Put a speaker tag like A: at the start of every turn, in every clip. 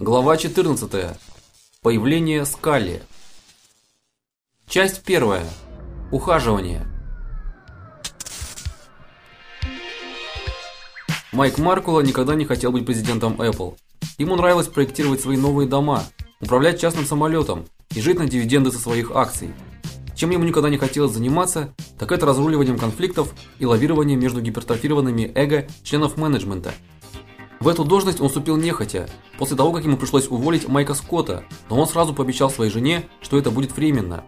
A: Глава 14. Появление Скалли. Часть первая. Ухаживание. Майк Маркула никогда не хотел быть президентом Apple. Ему нравилось проектировать свои новые дома, управлять частным самолетом и жить на дивиденды со своих акций. Чем ему никогда не хотелось заниматься, так это разруливанием конфликтов и лавированием между гипертрофированными эго членов менеджмента – в эту должность он вступил нехотя, после того, как ему пришлось уволить Майка Скотта, но он сразу пообещал своей жене, что это будет временно.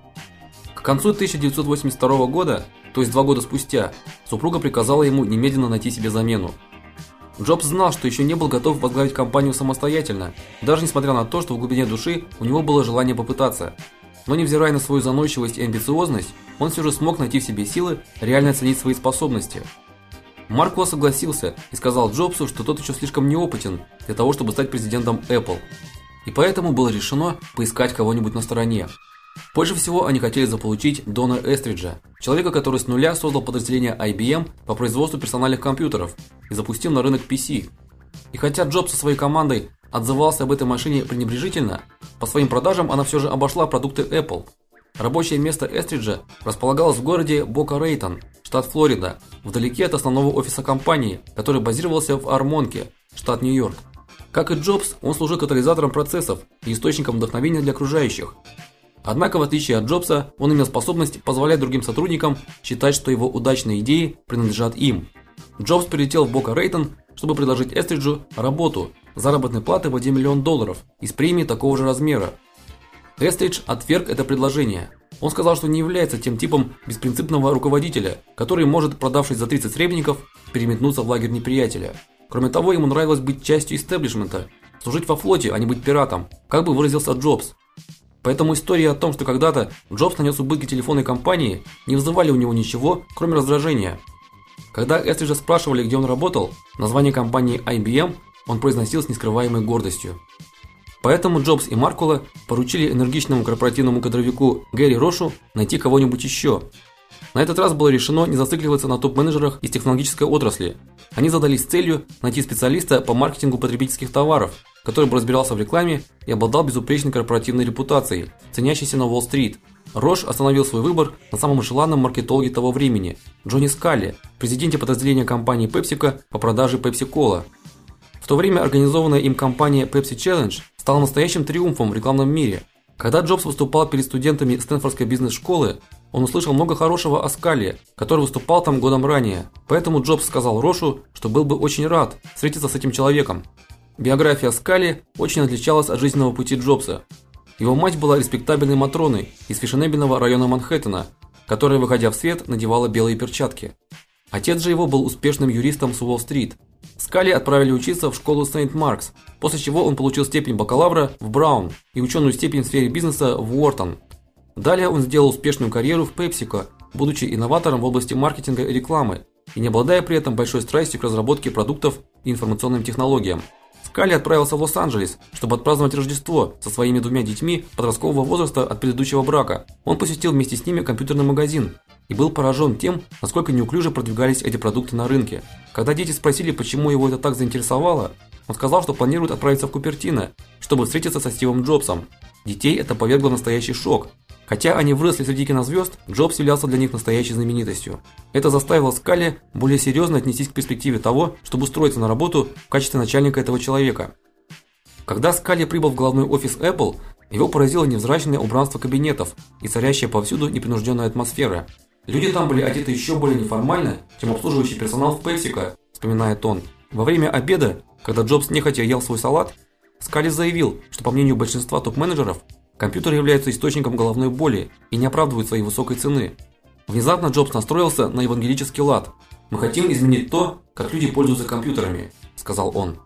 A: К концу 1982 года, то есть два года спустя, супруга приказала ему немедленно найти себе замену. Джобс знал, что еще не был готов возглавить компанию самостоятельно, даже несмотря на то, что в глубине души у него было желание попытаться. Но невзирая на свою заносчивость и амбициозность, он все же смог найти в себе силы реально оценить свои способности. Марко согласился и сказал Джобсу, что тот еще слишком неопытен для того, чтобы стать президентом Apple. И поэтому было решено поискать кого-нибудь на стороне. Позже всего они хотели заполучить Дона Эстриджа, человека, который с нуля создал подразделение IBM по производству персональных компьютеров и запустил на рынок PC. И хотя Джобс со своей командой отзывался об этой машине пренебрежительно, по своим продажам она все же обошла продукты Apple. Рабочее место Эстриджа располагалось в городе Бока-Рейтон, штат Флорида, вдалеке от основного офиса компании, который базировался в Армонке, штат Нью-Йорк. Как и Джобс, он служил катализатором процессов и источником вдохновения для окружающих. Однако, в отличие от Джобса, он имел способность позволять другим сотрудникам считать, что его удачные идеи принадлежат им. Джобс прилетел в Бока-Рейтон, чтобы предложить Эстриджу работу, заработной платы в 1 миллион долларов и с премией такого же размера, Эстридж отверг это предложение. Он сказал, что не является тем типом беспринципного руководителя, который может, продавшись за 30 сребреников, переметнуться в лагерь неприятеля. Кроме того, ему нравилось быть частью истеблишмента, служить во флоте, а не быть пиратом, как бы выразился Джобс. Поэтому истории о том, что когда-то Джобс нанес убытки телефонной компании, не вызывали у него ничего, кроме раздражения. Когда Эстриджа спрашивали, где он работал, название компании IBM он произносил с нескрываемой гордостью. Поэтому Джобс и Маркула поручили энергичному корпоративному кадровику Гэри Рошу найти кого-нибудь еще. На этот раз было решено не зацикливаться на топ-менеджерах из технологической отрасли. Они задались целью найти специалиста по маркетингу потребительских товаров, который бы разбирался в рекламе и обладал безупречной корпоративной репутацией, ценящейся на Уолл-стрит. Рош остановил свой выбор на самом желанном маркетологе того времени Джонни Скалли, президенте подразделения компании PepsiCo по продаже Pepsi-Cola. В то время организованная им компания Pepsi Challenge стала настоящим триумфом в рекламном мире. Когда Джобс выступал перед студентами Стэнфордской бизнес-школы, он услышал много хорошего о Скале, который выступал там годом ранее. Поэтому Джобс сказал Рошу, что был бы очень рад встретиться с этим человеком. Биография Скали очень отличалась от жизненного пути Джобса. Его мать была респектабельной матроной из фешенебельного района Манхэттена, которая, выходя в свет, надевала белые перчатки. Отец же его был успешным юристом с Уолл-стрит. Скали отправили учиться в школу Сент-Маркс, после чего он получил степень бакалавра в Браун и ученую степень в сфере бизнеса в Уортон. Далее он сделал успешную карьеру в PepsiCo, будучи инноватором в области маркетинга и рекламы и не обладая при этом большой страстью к разработке продуктов и информационным технологиям. Скали отправился в Лос-Анджелес, чтобы отпраздновать Рождество со своими двумя детьми подросткового возраста от предыдущего брака. Он посетил вместе с ними компьютерный магазин, и был поражен тем, насколько неуклюже продвигались эти продукты на рынке. Когда дети спросили, почему его это так заинтересовало, он сказал, что планирует отправиться в Купертино, чтобы встретиться со Стивом Джобсом. Детей это повергло в настоящий шок. Хотя они выросли среди кинозвезд, Джобс являлся для них настоящей знаменитостью. Это заставило Скалли более серьезно отнестись к перспективе того, чтобы устроиться на работу в качестве начальника этого человека. Когда Скалли прибыл в главный офис Apple, его поразило невзрачное убранство кабинетов и царящая повсюду непринужденная атмосфера. Люди там были одеты еще более неформально, чем обслуживающий персонал в PepsiCo, вспоминает он. Во время обеда, когда Джобс нехотя ел свой салат, Скали заявил, что по мнению большинства топ-менеджеров, компьютеры являются источником головной боли и не оправдывают своей высокой цены. Внезапно Джобс настроился на евангелический лад. Мы хотим изменить то, как люди пользуются компьютерами, сказал он.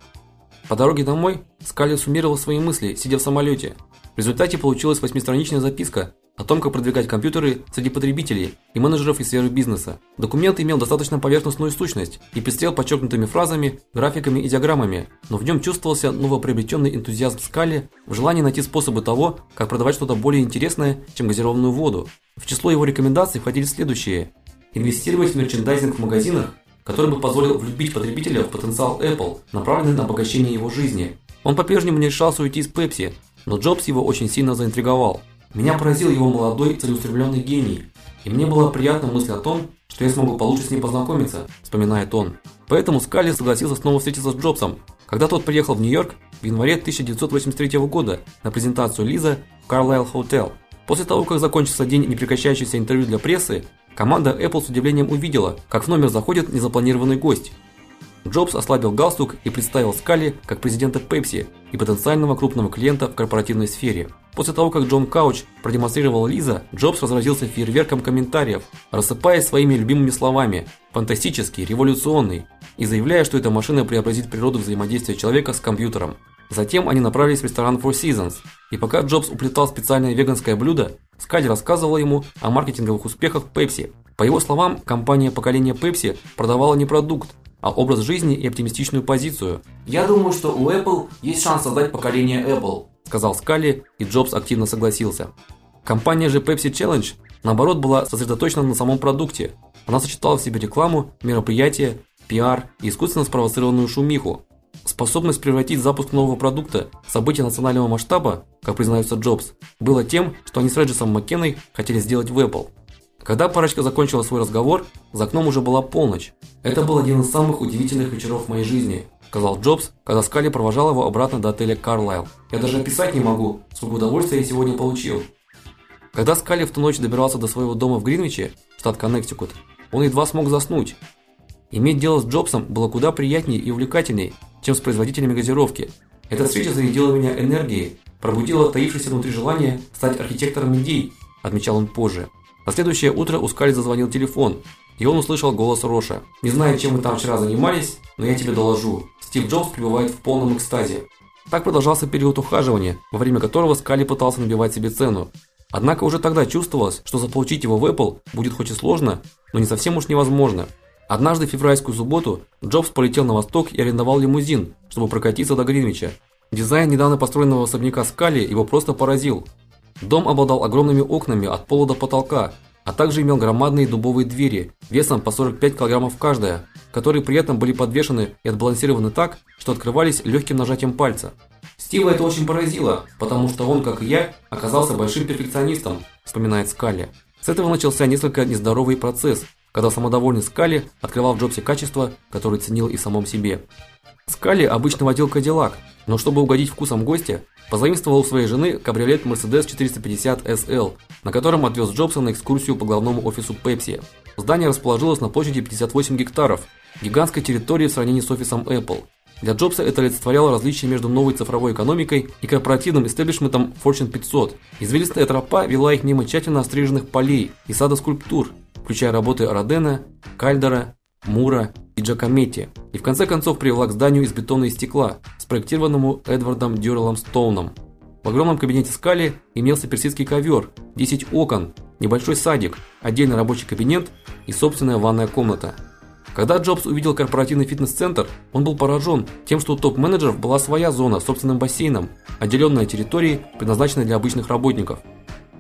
A: По дороге домой Скали суммировал свои мысли, сидя в самолете. В результате получилась восьмистраничная записка, о том, как продвигать компьютеры среди потребителей и менеджеров из сферы бизнеса. Документ имел достаточно поверхностную сущность и пестрел подчеркнутыми фразами, графиками и диаграммами, но в нем чувствовался новоприобретенный энтузиазм Скали в желании найти способы того, как продавать что-то более интересное, чем газированную воду. В число его рекомендаций входили следующие: инвестировать в мерчендайзинг в магазинах, который бы позволил влюбить потребителя в потенциал Apple, направленный на обогащение его жизни, Он по-прежнему не решался уйти из Pepsi, но Джобс его очень сильно заинтриговал. Меня поразил его молодой, целеустремленный гений, и мне была приятна мысль о том, что я смогу получше с ним познакомиться, вспоминает он. Поэтому Скалли согласился снова встретиться с Джобсом, когда тот приехал в Нью-Йорк в январе 1983 года на презентацию Лиза в Carlyle Hotel. После того, как закончился день непрекращающихся интервью для прессы, команда Apple с удивлением увидела, как в номер заходит незапланированный гость. Джобс ослабил галстук и представил Скалли как президента Pepsi и потенциального крупного клиента в корпоративной сфере. После того, как Джон Кауч продемонстрировал Lisa, Джобс разразился фейерверком комментариев, рассыпаясь своими любимыми словами: фантастический, революционный, и заявляя, что эта машина преобразит природу взаимодействия человека с компьютером. Затем они направились в ресторан Four Seasons, и пока Джобс уплетал специальное веганское блюдо, Скалли рассказывала ему о маркетинговых успехах Pepsi. По его словам, компания поколения Pepsi продавала не продукт, а образ жизни и оптимистичную позицию.
B: Я думаю, что у Apple есть шанс создать поколение Apple,
A: сказал Скалли, и Джобс активно согласился. Компания же Pepsi Challenge наоборот была сосредоточена на самом продукте. Она сочетала в себе рекламу, мероприятия, пиар и искусственно спровоцированную шумиху. Способность превратить запуск нового продукта в событие национального масштаба, как признается Джобс, было тем, что они с Реджисом Маккеной хотели сделать в Apple. Когда парочка закончила свой разговор, за окном уже была полночь.
B: Это был один из самых удивительных вечеров в моей жизни, сказал Джобс, когда Скали провожал его обратно до отеля Карлайл. Я даже описать не могу, сколько удовольствия я сегодня получил.
A: Когда Скали в ту ночь добирался до своего дома в Гринвиче, штат Коннектикут, он едва смог заснуть. Иметь дело с Джобсом было куда приятнее и увлекательнее, чем с производителями газировки. Эта встреча зарядила меня энергией, пробудила таившееся внутри желание стать архитектором идей, отмечал он позже. На следующее утро у Скали зазвонил телефон, и он услышал голос Роша.
B: Не знаю, чем мы там вчера занимались, но я тебе доложу. Стив Джобс пребывает в полном экстазе.
A: Так продолжался период ухаживания, во время которого Скали пытался набивать себе цену. Однако уже тогда чувствовалось, что заполучить его в Apple будет хоть и сложно, но не совсем уж невозможно. Однажды в февральскую субботу Джобс полетел на восток и арендовал лимузин, чтобы прокатиться до Гринвича. Дизайн недавно построенного особняка Скали его просто поразил. Дом обладал огромными окнами от пола до потолка, а также имел громадные дубовые двери, весом по 45 килограммов каждая, которые при этом были подвешены и отбалансированы так, что открывались легким нажатием пальца.
B: Стива это очень поразило, потому что он, как и я, оказался большим перфекционистом, вспоминает Скалли.
A: С этого начался несколько нездоровый процесс, когда самодовольный Скалли открывал в Джобсе качества, которые ценил и в самом себе. Скалли обычно водил Кадиллак, но чтобы угодить вкусам гостя, позаимствовал у своей жены кабриолет Mercedes 450 SL, на котором отвез Джобса на экскурсию по главному офису Pepsi. Здание расположилось на площади 58 гектаров, гигантской территории в сравнении с офисом Apple. Для Джобса это олицетворяло различие между новой цифровой экономикой и корпоративным истеблишментом Fortune 500. Извилистая тропа вела их мимо тщательно остриженных полей и сада скульптур, включая работы Родена, Кальдера, Мура и Джакометти, и в конце концов привела к зданию из бетона и стекла, спроектированному Эдвардом Дюрелом Стоуном. В огромном кабинете Скали имелся персидский ковер, 10 окон, небольшой садик, отдельный рабочий кабинет и собственная ванная комната. Когда Джобс увидел корпоративный фитнес-центр, он был поражен тем, что у топ-менеджеров была своя зона с собственным бассейном, отделенная территорией, предназначенной для обычных работников.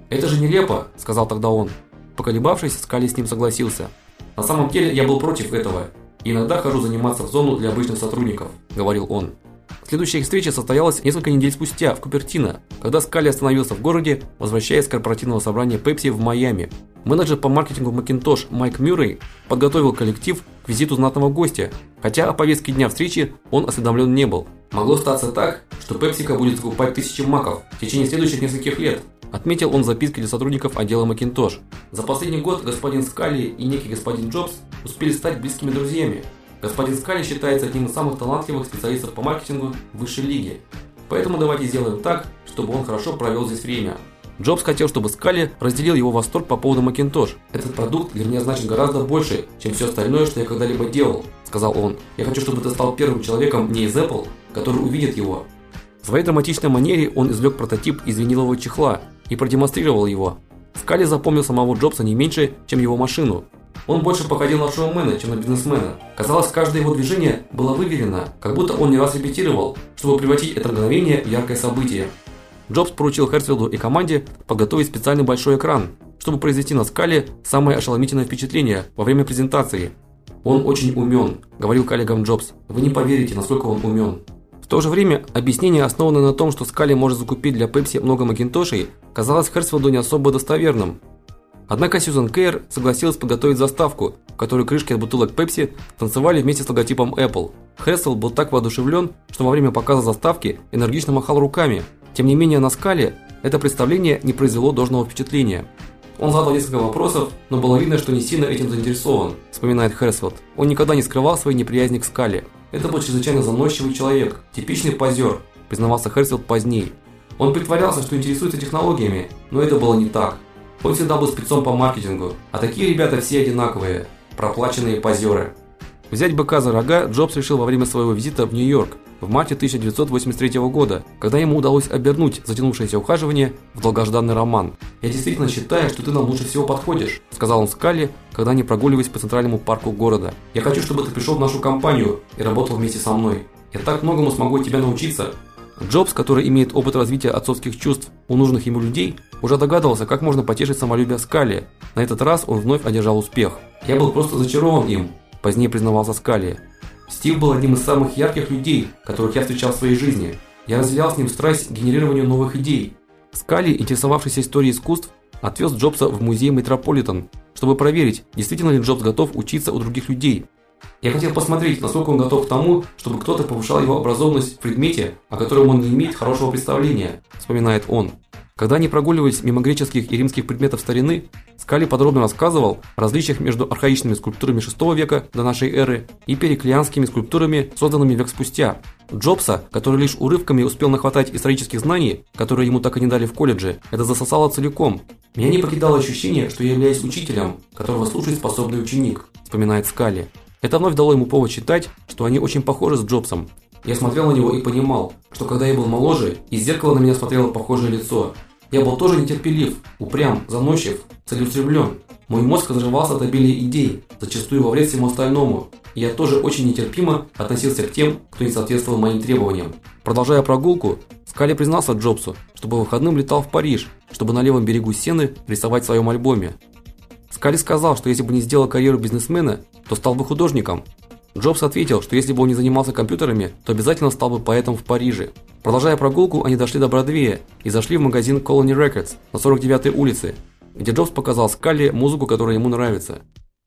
B: "Это же нелепо", сказал тогда он. Поколебавшись, Скали с ним согласился. На самом деле я был против этого. И иногда хожу заниматься в зону для обычных сотрудников, говорил он.
A: Следующая встреча состоялась несколько недель спустя в Купертино, когда Скали остановился в городе, возвращаясь с корпоративного собрания Pepsi в Майами. Менеджер по маркетингу Macintosh Майк Мюррей подготовил коллектив к визиту знатного гостя, хотя о повестке дня встречи он осведомлен не был.
B: Могло статься так, что PepsiCo будет закупать тысячи маков в течение следующих нескольких лет,
A: отметил он в записке для сотрудников отдела Macintosh.
B: За последний год господин Скали и некий господин Джобс успели стать близкими друзьями. Господин Скали считается одним из самых талантливых специалистов по маркетингу высшей лиге. Поэтому давайте сделаем так, чтобы он хорошо провел здесь время.
A: Джобс хотел, чтобы Скали разделил его восторг по поводу Macintosh.
B: Этот продукт для меня значит гораздо больше, чем все остальное, что я когда-либо делал, сказал он. Я хочу, чтобы ты стал первым человеком не из Apple, который увидит его.
A: В своей драматичной манере он извлек прототип из винилового чехла и продемонстрировал его. Скали запомнил самого Джобса не меньше, чем его машину.
B: Он больше походил на шоумена, чем на бизнесмена. Казалось, каждое его движение было выверено, как будто он не раз репетировал, чтобы превратить это мгновение в яркое событие.
A: Джобс поручил Херцфилду и команде подготовить специальный большой экран, чтобы произвести на Скале самое ошеломительное впечатление во время презентации.
B: Он очень умен», – говорил коллегам Джобс. Вы не поверите, насколько он умен.
A: То же время объяснение, основанное на том, что Скали может закупить для Пепси много макинтошей, казалось Херсфилду не особо достоверным. Однако Сьюзен Кейр согласилась подготовить заставку, в которой крышки от бутылок Пепси танцевали вместе с логотипом Apple. Херсфилд был так воодушевлен, что во время показа заставки энергично махал руками. Тем не менее, на Скале это представление не произвело должного впечатления. Он задал несколько вопросов, но было видно, что не сильно этим заинтересован, вспоминает Херсфилд. Он никогда не скрывал своей неприязни к Скале. Это был чрезвычайно заносчивый человек, типичный позер, признавался Херсфилд позднее. Он притворялся, что интересуется технологиями, но это было не так. Он всегда был спецом по маркетингу, а такие ребята все одинаковые, проплаченные позеры. Взять быка за рога Джобс решил во время своего визита в Нью-Йорк в марте 1983 года, когда ему удалось обернуть затянувшееся ухаживание в долгожданный роман. "Я действительно считаю, что ты нам лучше всего подходишь", сказал он Скалли, когда они прогуливались по центральному парку города. "Я хочу, чтобы ты пришел в нашу компанию и работал вместе со мной. Я так многому смогу от тебя научиться". Джобс, который имеет опыт развития отцовских чувств у нужных ему людей, уже догадывался, как можно потешить самолюбие Скалли. На этот раз он вновь одержал успех. "Я был просто зачарован им", позднее признавался Скалли. Стив был одним из самых ярких людей, которых я встречал в своей жизни. Я разделял с ним страсть к генерированию новых идей. Скали, интересовавшийся историей искусств, отвез Джобса в музей Метрополитен, чтобы проверить, действительно ли Джобс готов учиться у других людей. Я хотел посмотреть, насколько он готов к тому, чтобы кто-то повышал его образованность в предмете, о котором он не имеет хорошего представления, вспоминает он. Когда они прогуливались мимо греческих и римских предметов старины, Скали подробно рассказывал о различиях между архаичными скульптурами VI века до нашей эры и периклианскими скульптурами, созданными век спустя. Джобса, который лишь урывками успел нахватать исторических знаний, которые ему так и не дали в колледже, это засосало целиком. Меня не покидало ощущение, что я являюсь учителем, которого слушает способный ученик, вспоминает Скали. Это вновь дало ему повод считать, что они очень похожи с Джобсом. Я смотрел на него и понимал, что когда я был моложе, из зеркала на меня смотрело похожее лицо. Я был тоже нетерпелив, упрям, заносчив, целеустремлен. Мой мозг разрывался от обилия идей, зачастую во вред всему остальному. Я тоже очень нетерпимо относился к тем, кто не соответствовал моим требованиям. Продолжая прогулку, Скали признался Джобсу, что по выходным летал в Париж, чтобы на левом берегу Сены рисовать в своем альбоме. Скали сказал, что если бы не сделал карьеру бизнесмена, то стал бы художником. Джобс ответил, что если бы он не занимался компьютерами, то обязательно стал бы поэтом в Париже. Продолжая прогулку, они дошли до Бродвея и зашли в магазин Colony Records на 49-й улице, где Джобс показал Скалли музыку, которая ему нравится.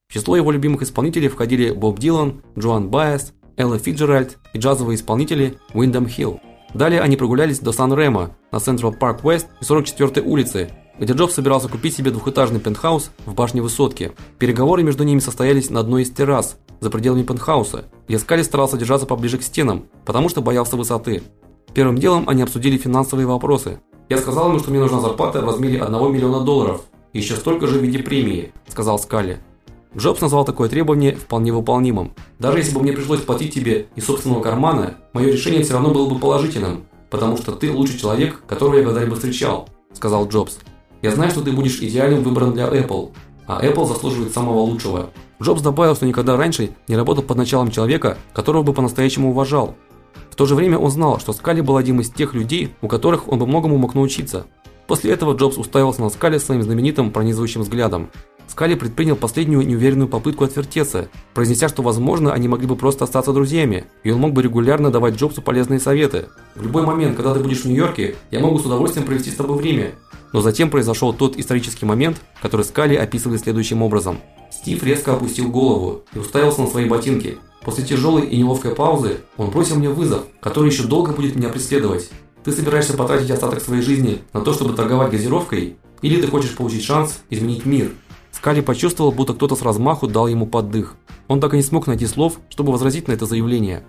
A: В число его любимых исполнителей входили Боб Дилан, Джоан Байес, Элла Фиджеральд и джазовые исполнители Уиндом Хилл. Далее они прогулялись до Сан-Ремо на Central Park West и 44-й улице, где Джобс собирался купить себе двухэтажный пентхаус в башне высотки. Переговоры между ними состоялись на одной из террас за пределами пентхауса, где Скалли старался держаться поближе к стенам, потому что боялся высоты. Первым делом они обсудили финансовые вопросы. Я сказал ему, что мне нужна зарплата в размере 1 миллиона долларов, еще столько же в виде премии, сказал Скалли. Джобс назвал такое требование вполне выполнимым. Даже если бы мне пришлось платить тебе из собственного кармана, мое решение все равно было бы положительным, потому что ты лучший человек, которого я когда-либо встречал, сказал Джобс. Я знаю, что ты будешь идеальным выбором для Apple, а Apple заслуживает самого лучшего. Джобс добавил, что никогда раньше не работал под началом человека, которого бы по-настоящему уважал, в то же время он знал, что Скали был одним из тех людей, у которых он бы многому мог научиться. После этого Джобс уставился на Скали своим знаменитым пронизывающим взглядом. Скали предпринял последнюю неуверенную попытку отвертеться, произнеся, что возможно, они могли бы просто остаться друзьями, и он мог бы регулярно давать Джобсу полезные советы. В любой момент, когда ты будешь в Нью-Йорке, я могу с удовольствием провести с тобой время. Но затем произошел тот исторический момент, который Скали описывает следующим образом. Стив резко опустил голову и уставился на свои ботинки. После тяжелой и неловкой паузы он бросил мне вызов, который еще долго будет меня преследовать. Ты собираешься потратить остаток своей жизни на то, чтобы торговать газировкой, или ты хочешь получить шанс изменить мир? Скали почувствовал, будто кто-то с размаху дал ему поддых. Он так и не смог найти слов, чтобы возразить на это заявление.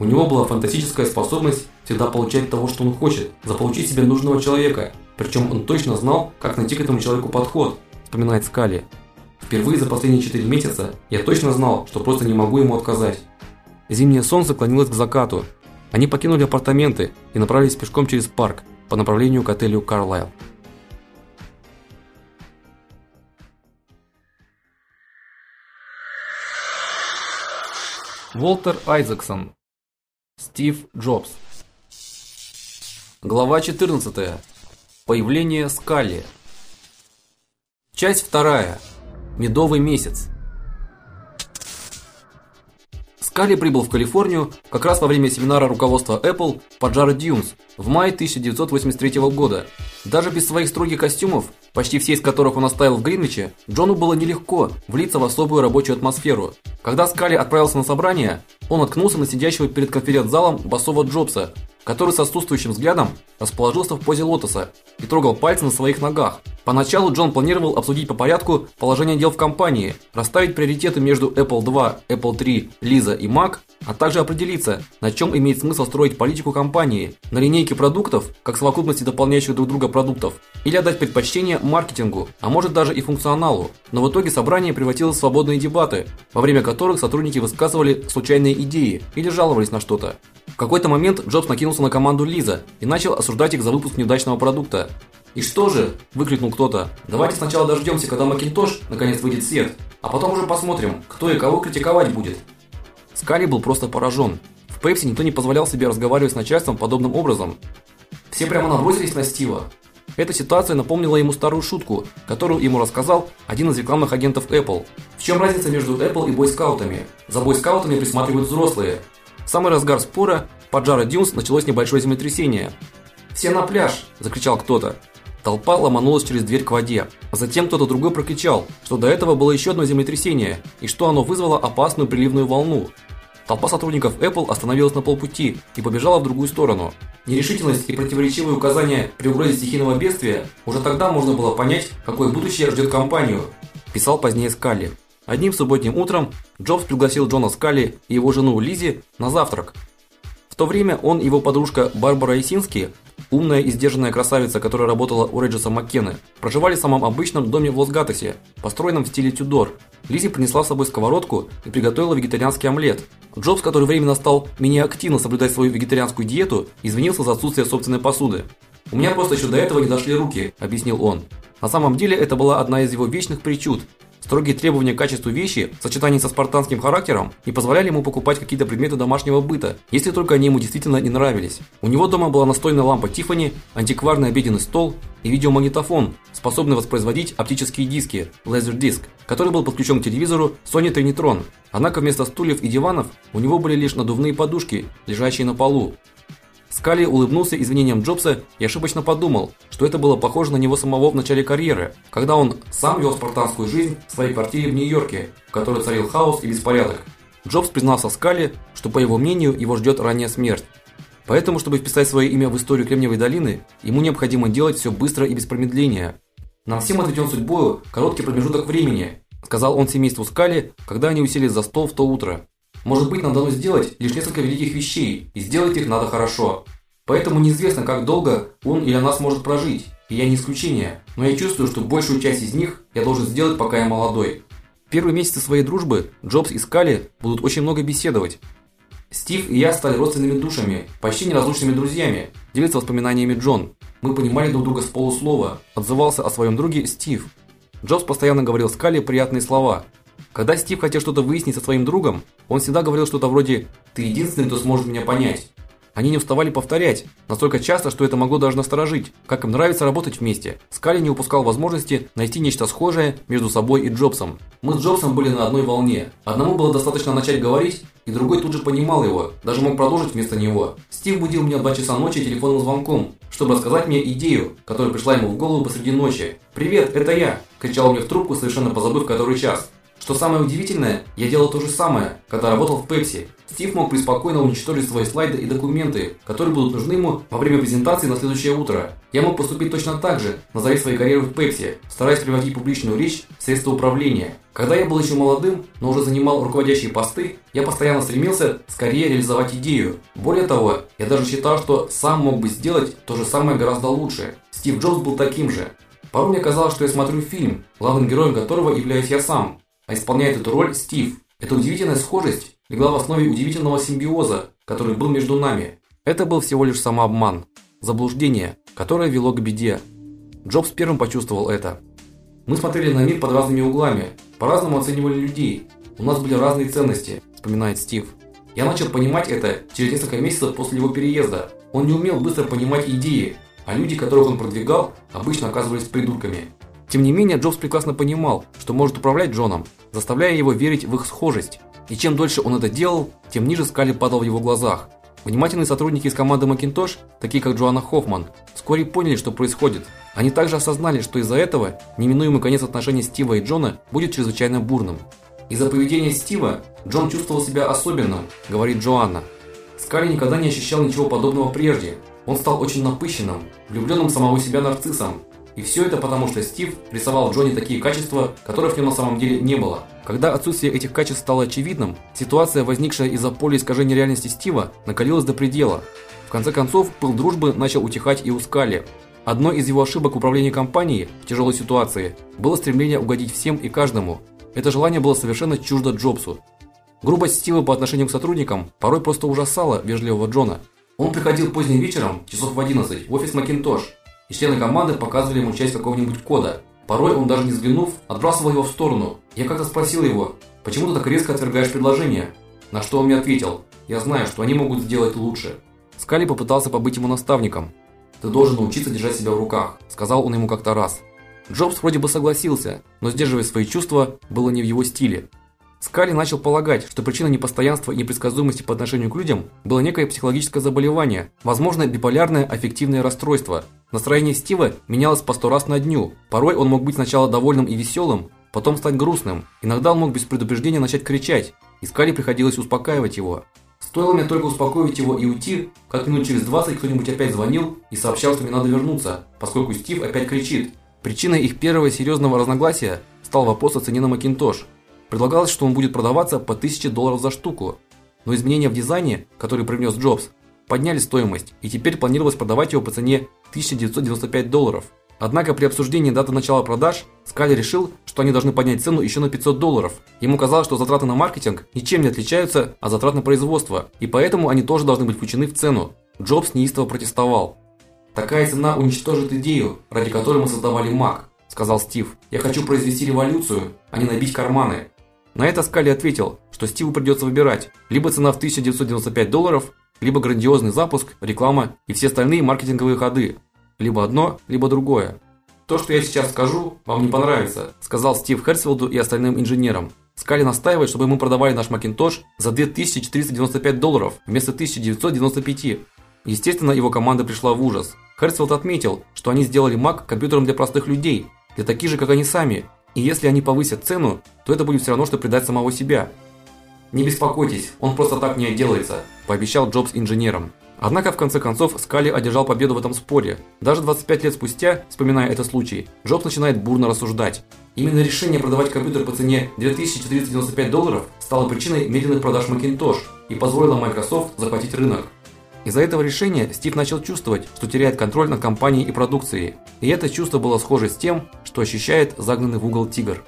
A: У него была фантастическая способность всегда получать того, что он хочет, заполучить себе нужного человека. Причем он точно знал, как найти к этому человеку подход, вспоминает Скали. Впервые за последние 4 месяца я точно знал, что просто не могу ему отказать. Зимнее солнце клонилось к закату. Они покинули апартаменты и направились пешком через парк по направлению к отелю Карлайл. Волтер Айзексон. Стив Джобс. Глава 14. Появление Скалли. Часть вторая. Медовый месяц. Скали прибыл в Калифорнию как раз во время семинара руководства Apple по Джара Дюнс в мае 1983 года. Даже без своих строгих костюмов, почти все из которых он оставил в Гринвиче, Джону было нелегко влиться в особую рабочую атмосферу. Когда Скали отправился на собрание, он наткнулся на сидящего перед конференц-залом басового Джобса, который с отсутствующим взглядом расположился в позе лотоса и трогал пальцы на своих ногах. Поначалу Джон планировал обсудить по порядку положение дел в компании, расставить приоритеты между Apple II, Apple III, Lisa и Mac, а также определиться, на чем имеет смысл строить политику компании: на линейке продуктов, как совокупности дополняющих друг друга продуктов, или отдать предпочтение маркетингу, а может даже и функционалу. Но в итоге собрание превратилось в свободные дебаты, во время которых сотрудники высказывали случайные идеи или жаловались на что-то. В какой-то момент Джобс накинулся на команду Лиза и начал осуждать их за выпуск неудачного продукта. "И что же?" выкрикнул кто-то. "Давайте сначала дождемся, когда Macintosh наконец выйдет в свет, а потом уже посмотрим, кто и кого критиковать будет". Скали был просто поражен. В Pepsi никто не позволял себе разговаривать с начальством подобным образом. Все прямо набросились на Стива. Эта ситуация напомнила ему старую шутку, которую ему рассказал один из рекламных агентов Apple. В чем разница между Apple и бойскаутами? За бойскаутами присматривают взрослые. В самый разгар спора под Джара Дюнс началось небольшое землетрясение. "Все на пляж!" закричал кто-то. Толпа ломанулась через дверь к воде. А затем кто-то другой прокричал, что до этого было еще одно землетрясение и что оно вызвало опасную приливную волну. Толпа сотрудников Apple остановилась на полпути и побежала в другую сторону. Нерешительность и противоречивые указания при угрозе стихийного бедствия уже тогда можно было понять, какое будущее ждет компанию, писал позднее Скалли. Одним субботним утром Джобс пригласил Джона Скалли и его жену Лизи на завтрак. То время он и его подружка Барбара Исински, умная и сдержанная красавица, которая работала у Реджиса Маккены, проживали в самом обычном доме в Лос-Гатосе, построенном в стиле Тюдор. Лизи принесла с собой сковородку и приготовила вегетарианский омлет. Джобс, который временно стал менее активно соблюдать свою вегетарианскую диету, извинился за отсутствие собственной посуды. У меня просто еще до этого не дошли руки, объяснил он. На самом деле это была одна из его вечных причуд, Строгие требования к качеству вещи в сочетании со спартанским характером не позволяли ему покупать какие-то предметы домашнего быта, если только они ему действительно не нравились. У него дома была настольная лампа Тиффани, антикварный обеденный стол и видеомагнитофон, способный воспроизводить оптические диски Laserdisc, который был подключен к телевизору Sony Trinitron. Однако вместо стульев и диванов у него были лишь надувные подушки, лежащие на полу. Скали улыбнулся извинениям Джобса и ошибочно подумал, что это было похоже на него самого в начале карьеры, когда он сам вел спартанскую жизнь в своей квартире в Нью-Йорке, в которой царил хаос и беспорядок. Джобс признался Скали, что по его мнению его ждет ранняя смерть. Поэтому, чтобы вписать свое имя в историю Кремниевой долины, ему необходимо делать все быстро и без промедления. Нам всем отведен судьбою короткий промежуток времени, сказал он семейству Скали, когда они уселись за стол в то утро. Может быть, нам дано сделать лишь несколько великих вещей, и сделать их надо хорошо. Поэтому неизвестно, как долго он или она сможет прожить. И я не исключение, но я чувствую, что большую часть из них я должен сделать, пока я молодой. В первые месяцы своей дружбы Джобс и Скали будут очень много беседовать. Стив и я стали родственными душами, почти неразлучными друзьями, делится воспоминаниями Джон. Мы понимали друг друга с полуслова, отзывался о своем друге Стив. Джобс постоянно говорил Скали приятные слова, когда Стив хотел что-то выяснить со своим другом, он всегда говорил что-то вроде: "Ты единственный, кто сможет меня понять". Они не уставали повторять, настолько часто, что это могло даже насторожить. Как им нравится работать вместе. Скали не упускал возможности найти нечто схожее между собой и Джобсом. Мы с Джобсом были на одной волне. Одному было достаточно начать говорить, и другой тут же понимал его, даже мог продолжить вместо него. Стив будил меня в 2 часа ночи телефонным звонком, чтобы рассказать мне идею, которая пришла ему в голову посреди ночи. "Привет, это я", кричал мне в трубку, совершенно позабыв который час. Что самое удивительное, я делал то же самое, когда работал в Pepsi. Стив мог преспокойно уничтожить свои слайды и документы, которые будут нужны ему во время презентации на следующее утро. Я мог поступить точно так же на заре своей карьеры в Pepsi, стараясь превратить публичную речь в средство управления. Когда я был еще молодым, но уже занимал руководящие посты, я постоянно стремился скорее реализовать идею. Более того, я даже считал, что сам мог бы сделать то же самое гораздо лучше. Стив Джобс был таким же. Порой мне казалось, что я смотрю фильм, главным героем которого являюсь я сам а исполняет эту роль Стив. Эта удивительная схожесть легла в основе удивительного симбиоза, который был между нами. Это был всего лишь самообман, заблуждение, которое вело к беде. Джобс первым почувствовал это. Мы смотрели на мир под разными углами, по-разному оценивали людей. У нас были разные ценности, вспоминает Стив. Я начал понимать это через несколько месяцев после его переезда. Он не умел быстро понимать идеи, а люди, которых он продвигал, обычно оказывались придурками. Тем не менее, Джобс прекрасно понимал, что может управлять Джоном, заставляя его верить в их схожесть. И чем дольше он это делал, тем ниже Скали падал в его глазах. Внимательные сотрудники из команды Macintosh, такие как Джоанна Хоффман, вскоре поняли, что происходит. Они также осознали, что из-за этого неминуемый конец отношений Стива и Джона будет чрезвычайно бурным. Из-за поведения Стива Джон чувствовал себя особенным, говорит Джоанна. Скали никогда не ощущал ничего подобного прежде. Он стал очень напыщенным, влюбленным в самого себя нарциссом. И все это потому, что Стив рисовал в Джоне такие качества, которых в нем на самом деле не было. Когда отсутствие этих качеств стало очевидным, ситуация, возникшая из-за поля искажения реальности Стива, накалилась до предела. В конце концов, пыл дружбы начал утихать и у Скали. Одной из его ошибок в управлении компанией в тяжелой ситуации было стремление угодить всем и каждому. Это желание было совершенно чуждо Джобсу. Грубость Стива по отношению к сотрудникам порой просто ужасала вежливого Джона. Он приходил поздним вечером, часов в 11, в офис Macintosh, и члены команды показывали ему часть какого-нибудь кода. Порой он даже не взглянув, отбрасывал его в сторону. Я как-то спросил его: "Почему ты так резко отвергаешь предложение?" На что он мне ответил: "Я знаю, что они могут сделать лучше". Скали попытался побыть ему наставником. "Ты должен научиться держать себя в руках", сказал он ему как-то раз. Джобс вроде бы согласился, но сдерживать свои чувства было не в его стиле. Скали начал полагать, что причиной непостоянства и непредсказуемости по отношению к людям было некое психологическое заболевание, возможно, биполярное аффективное расстройство. Настроение Стива менялось по сто раз на дню. Порой он мог быть сначала довольным и веселым, потом стать грустным. Иногда он мог без предупреждения начать кричать, и Скали приходилось успокаивать его. Стоило мне только успокоить его и уйти, как минут через 20 кто-нибудь опять звонил и сообщал, что мне надо вернуться, поскольку Стив опять кричит. Причиной их первого серьезного разногласия стал вопрос о цене на Macintosh. Предлагалось, что он будет продаваться по 1000 долларов за штуку. Но изменения в дизайне, которые привнес Джобс, подняли стоимость, и теперь планировалось продавать его по цене 1995 долларов. Однако при обсуждении даты начала продаж Скали решил, что они должны поднять цену еще на 500 долларов. Ему казалось, что затраты на маркетинг ничем не отличаются от затрат на производство, и поэтому они тоже должны быть включены в цену. Джобс неистово протестовал. Такая цена уничтожит идею, ради которой мы создавали Mac, сказал Стив. Я хочу произвести революцию, а не набить карманы. На это Скали ответил, что Стиву придется выбирать: либо цена в 1995 долларов, либо грандиозный запуск, реклама и все остальные маркетинговые ходы. Либо одно, либо другое. То, что я сейчас скажу, вам не понравится, сказал Стив Херсфилду и остальным инженерам. Скали настаивает, чтобы мы продавали наш Macintosh за 2495 долларов вместо 1995. Естественно, его команда пришла в ужас. Херсфилд отметил, что они сделали Mac компьютером для простых людей, для таких же, как они сами, и если они повысят цену, то это будет все равно что предать самого себя. Не беспокойтесь, он просто так не отделается, пообещал Джобс инженерам. Однако в конце концов Скали одержал победу в этом споре. Даже 25 лет спустя, вспоминая этот случай, Джобс начинает бурно рассуждать. Именно решение продавать компьютер по цене 2495 долларов стало причиной медленных продаж Macintosh и позволило Microsoft захватить рынок. Из-за этого решения Стив начал чувствовать, что теряет контроль над компанией и продукцией. И это чувство было схоже с тем, что ощущает загнанный в угол тигр.